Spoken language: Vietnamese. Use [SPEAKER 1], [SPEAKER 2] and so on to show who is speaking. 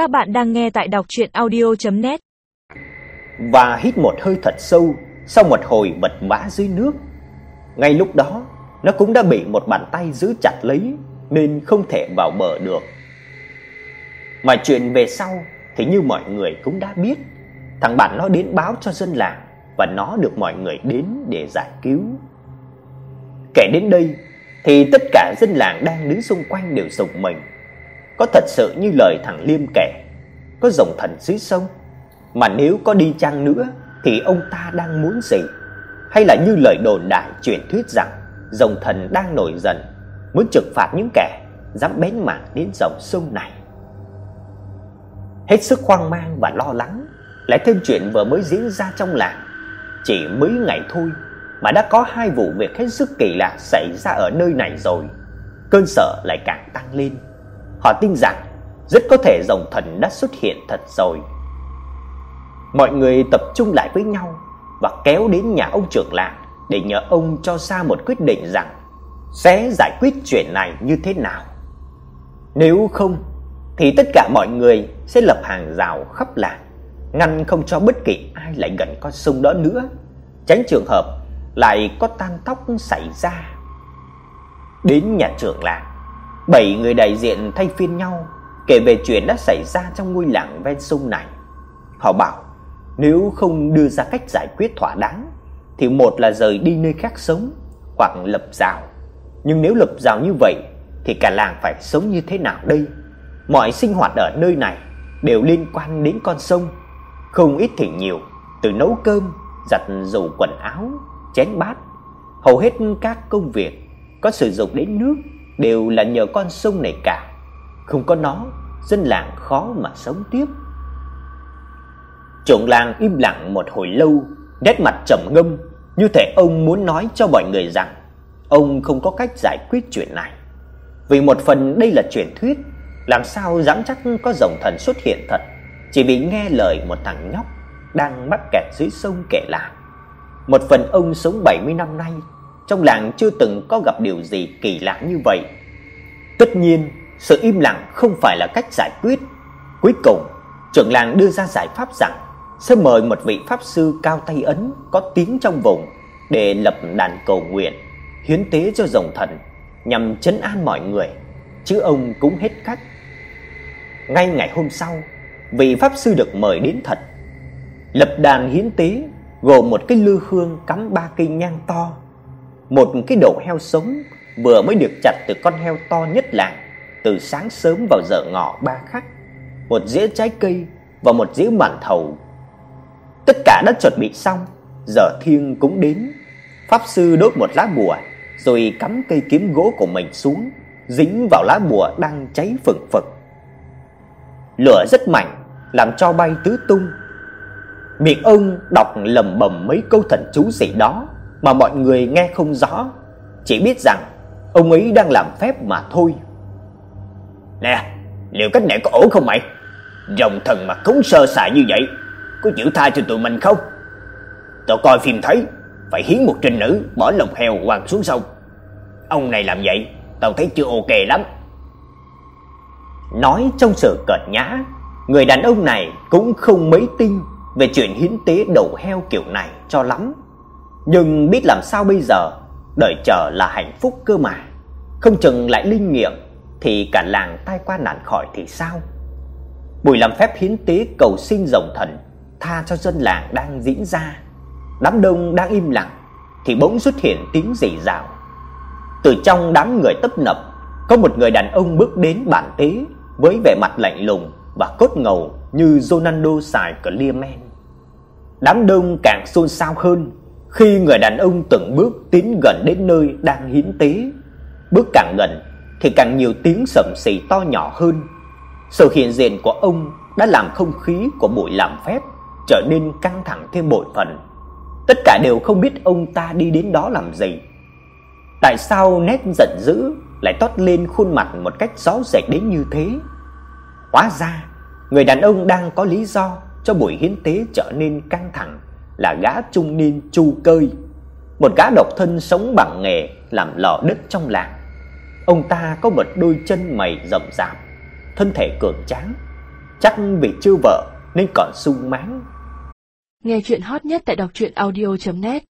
[SPEAKER 1] Các bạn đang nghe tại đọc audio net
[SPEAKER 2] Và hít một hơi thật sâu sau một hồi bật mã dưới nước. Ngay lúc đó, nó cũng đã bị một bàn tay giữ chặt lấy nên không thể vào bờ được. Mà chuyện về sau thì như mọi người cũng đã biết, thằng bạn nó đến báo cho dân làng và nó được mọi người đến để giải cứu. Kể đến đây thì tất cả dân làng đang đứng xung quanh đều rùng mình. Có thật sự như lời thằng Liêm kể, có rồng thần dưới sông, mà nếu có đi chăng nữa thì ông ta đang muốn gì? Hay là như lời đồn đại truyền thuyết rằng rồng thần đang nổi giận, muốn trừng phạt những kẻ dám bén mảng đến dòng sông này? Hết sức hoang mang và lo lắng, lại thêm chuyện vừa mới diễn ra trong làng, chỉ mấy ngày thôi mà đã có hai vụ việc hết sức kỳ lạ xảy ra ở nơi này rồi. Cơn sợ lại càng tăng lên. Họ tin rằng rất có thể rồng thần đã xuất hiện thật rồi. Mọi người tập trung lại với nhau và kéo đến nhà ông trưởng làng để nhờ ông cho ra một quyết định rằng sẽ giải quyết chuyện này như thế nào. Nếu không thì tất cả mọi người sẽ lập hàng rào khắp làng, ngăn không cho bất kỳ ai lại gần con sông đó nữa, tránh trường hợp lại có tan tóc xảy ra. Đến nhà trưởng làng, bảy người đại diện thay phiên nhau kể về chuyện đã xảy ra trong ngôi làng ven sông này. Họ bảo nếu không đưa ra cách giải quyết thỏa đáng thì một là rời đi nơi khác sống hoặc lập rào. Nhưng nếu lập rào như vậy thì cả làng phải sống như thế nào đây? Mọi sinh hoạt ở nơi này đều liên quan đến con sông, không ít thì nhiều, từ nấu cơm, giặt giũ quần áo, chén bát, hầu hết các công việc có sử dụng đến nước đều là nhờ con sông này cả. Không có nó, dân làng khó mà sống tiếp. Trưởng làng im lặng một hồi lâu, nét mặt trầm ngâm, như thể ông muốn nói cho mọi người rằng ông không có cách giải quyết chuyện này. Vì một phần đây là truyền thuyết, làm sao dám chắc có rồng thần xuất hiện thật, chỉ vì nghe lời một thằng nhóc đang mắc kẹt dưới sông kể lại. Một phần ông sống 70 năm nay, trong làng chưa từng có gặp điều gì kỳ lạ như vậy. Tất nhiên, sự im lặng không phải là cách giải quyết. Cuối cùng, trưởng làng đưa ra giải pháp rằng sẽ mời một vị pháp sư cao tay ấn có tiếng trong vùng để lập đàn cầu nguyện, hiến tế cho rồng thần nhằm trấn an mọi người, chứ ông cũng hết cách. Ngay ngày hôm sau, vị pháp sư được mời đến thật. Lập đàn hiến tế gồm một cái lư hương cắm ba cây nhang to, một cái đầu heo sống vừa mới được chặt từ con heo to nhất làng từ sáng sớm vào giờ ngọ ba khắc, một dĩa trái cây và một dĩa mặn thầu. Tất cả đã chuẩn bị xong, giờ thiêng cũng đến. Pháp sư đốt một lá bùa rồi cắm cây kiếm gỗ của mình xuống, dính vào lá bùa đang cháy phừng phực. Lửa rất mạnh, làm cho bay tứ tung. Miệng ông đọc lẩm bẩm mấy câu thần chú gì đó mà mọi người nghe không rõ, chỉ biết rằng ông ấy đang làm phép mà thôi. Nè, liệu cách này có ổn không mày? Rồng thần mà cúng sơ sài như vậy, có chịu tha cho tụi mình không? Tao coi phim thấy, phải hiến một trinh nữ bỏ lồng heo quăng xuống sông. Ông này làm vậy, tao thấy chưa ok lắm. Nói trong sự cợt nhã, người đàn ông này cũng không mấy tin về chuyện hiến tế đầu heo kiểu này cho lắm. Nhưng biết làm sao bây giờ, đợi chờ là hạnh phúc cơ mà. Không chừng lại linh nghiệm thì cả làng tai qua nạn khỏi thì sao? Buổi làm phép hiến tế cầu xin rồng thần tha cho dân làng đang diễn ra. Đám đông đang im lặng thì bỗng xuất hiện tiếng rỉ rào. Từ trong đám người tấp nập, có một người đàn ông bước đến bàn tế với vẻ mặt lạnh lùng và cốt ngầu như Ronaldo xài Clearman. Đám đông càng xôn xao hơn khi người đàn ông từng bước tiến gần đến nơi đang hiến tế. Bước càng gần thì càng nhiều tiếng sầm xì to nhỏ hơn. Sự hiện diện của ông đã làm không khí của buổi làm phép trở nên căng thẳng thêm bội phần. Tất cả đều không biết ông ta đi đến đó làm gì. Tại sao nét giận dữ lại toát lên khuôn mặt một cách rõ rệt đến như thế? Hóa ra, người đàn ông đang có lý do cho buổi hiến tế trở nên căng thẳng là gã trung niên Chu Cơi, một gã độc thân sống bằng nghề làm lò đất trong làng. Ông ta có một đôi chân mày rậm rạp, thân thể cường tráng, chắc vì chưa vợ nên còn sung mãn.
[SPEAKER 3] Nghe chuyện hot nhất tại đọc truyện audio net